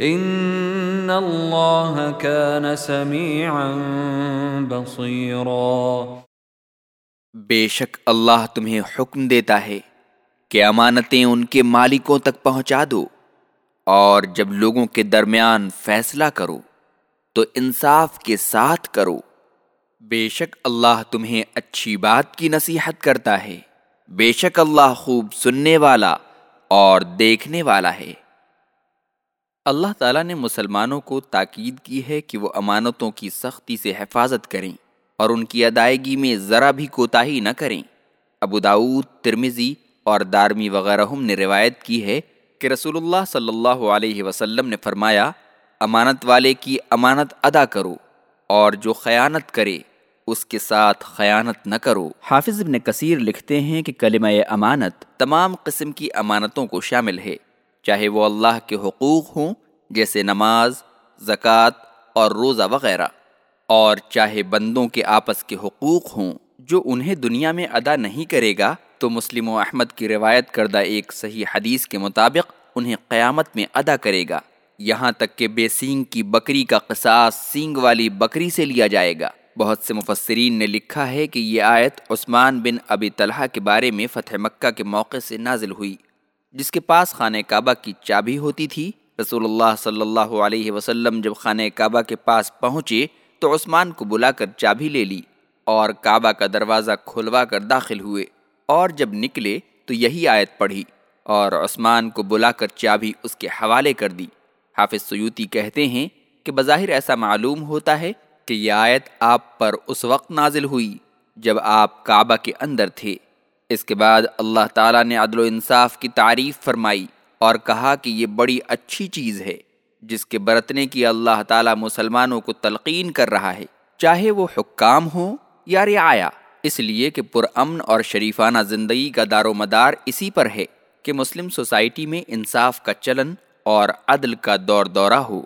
إِنَّ اللَّهَ كَانَ سَمِيعًا بَصِيرًا۔ بے شک اللہ تمہیں حکم دیتا ہے کہ امانتیں ان کے مالکوں تک پہنچا دو اور جب لوگوں کے درمیان فیصلہ کرو تو انصاف کے ساتھ کرو۔ بے شک اللہ تمہیں اچھی بات کی نصیحت کرتا ہے۔ بے شک اللہ خوب سننے والا اور دیکھنے والا ہے۔ اللہ تعالیٰ نے مسلمانوں کو تاکید کی ہے کہ وہ امانتوں کی سختی سے حفاظت کریں اور ان کی ادائیگی میں ذرا بھی کوتاہی نہ کریں۔ ابو داود ترمیزی اور دارمی وغیرہ نے روایت کی ہے کہ رسول اللہ صلی اللہ علیہ وسلم نے فرمایا، امانت والے کی امانت ادا کرو اور جو خیانت کرے، اس کے ساتھ خیانت نہ کرو۔ حافظ ابن کثیر لکھتے ہیں کہ کلمہ امانت تمام قسم کی امانتوں کو شامل ہے۔ چاہے وہ اللہ کے حقوق ہوں، جیسے نماز، زکوٰۃ اور روزہ وغیرہ۔ اور چاہے بندوں کے آپس کے حقوق ہوں، جو انہیں دنیا میں ادا نہیں کرے گا، تو مسلم و احمد کی روایت کردہ ایک صحیح حدیث کے مطابق انہیں قیامت میں ادا کرے گا۔ یہاں تک کہ بے سینگ کی بکری کا قصاص سینگ والی بکری سے لیا جائے گا۔ بہت سے مفسرین نے لکھا ہے کہ یہ آیت عثمان بن ابی طلحہ کے بارے میں فتح مکہ کے موقع سے نازل ہوئی۔ جس کے پاس خانہ کعبہ کی چابی ہوتی تھی، رسول اللہ صلی اللہ علیہ وسلم جب خانہ کعبہ کے پاس پہنچے تو عثمان کو بلا کر چابی لے لی اور کعبہ کا دروازہ کھلوا کر داخل ہوئے اور جب نکلے تو یہی آیت پڑھی اور عثمان کو بلا کر چابی اس کے حوالے کر دی۔ حافظ سیوتی کہتے ہیں کہ بظاہر ایسا معلوم ہوتا ہے کہ یہ آیت آپ پر اس وقت نازل ہوئی جب آپ کعبہ کے اندر تھے۔ اس کے بعد اللہ تعالیٰ نے عدل و انصاف کی تعریف فرمائی اور کہا کہ یہ بڑی اچھی چیز ہے، جس کے برتنے کی اللہ تعالیٰ مسلمانوں کو تلقین کر رہا ہے۔ چاہے وہ حکام ہوں یا رعایا، اس لیے کہ پرامن اور شریفانہ زندگی کا دار و مدار اسی پر ہے کہ مسلم سوسائٹی میں انصاف کا چلن اور عدل کا دور دورہ ہو۔